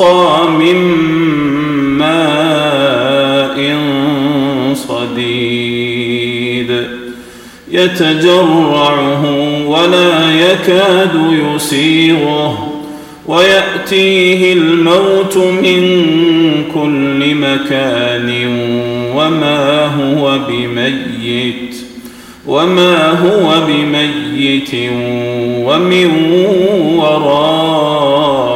ويسقى من ماء صديد. يتجرعه ولا يكاد يسيغه ويأتيه الموت من كل مكان وما هو بميت وما هو بميت ومن ورائه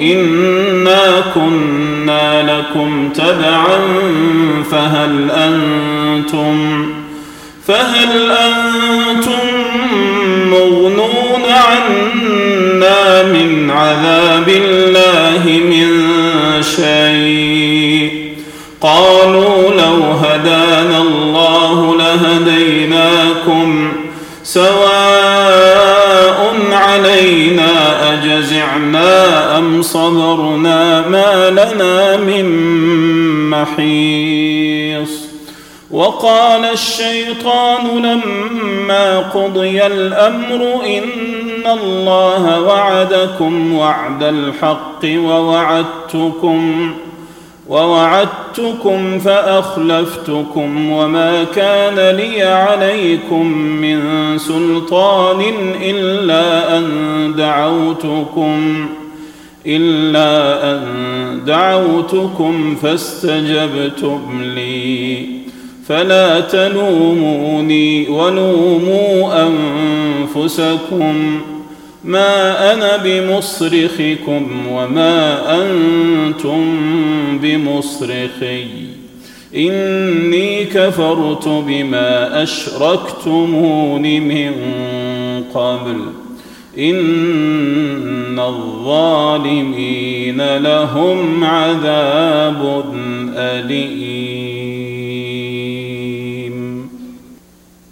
إنا كنا لكم تبعا فهل أنتم فهل أنتم مغنون عنا من عذاب الله من شيء؟ قالوا لو هدانا الله لهديناكم سواء أم صبرنا ما لنا من محيص. وقال الشيطان لما قضي الأمر إن الله وعدكم وعد الحق ووعدتكم ووعدتكم فأخلفتكم وما كان لي عليكم من سلطان إلا أن دعوتكم إلا أن دعوتكم فاستجبتم لي. فلا تلوموني ولوموا أنفسكم. ما أنا بمصرخكم وما أنتم بمصرخي. إني كفرت بما أشركتمون من قبل. إن الظالمين لهم عذاب أليم.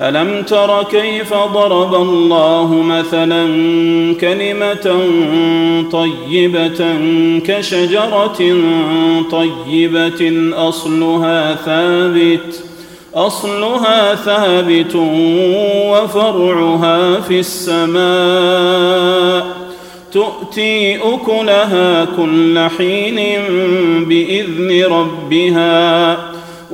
ألم تر كيف ضرب الله مثلا كلمة طيبة كشجرة طيبة؟ أصلها ثابت أصلها ثابت وفرعها في السماء. تؤتي أكلها كل حين بإذن ربها.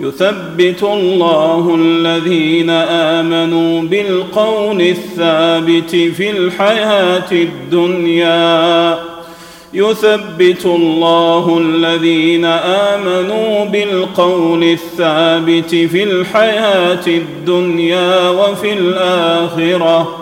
يثبت الله الذين آمنوا بالقول الثابت في الحياة الدنيا. يثبت الله الذين آمنوا بالقول الثابت في الحياة الدنيا وفي الآخرة.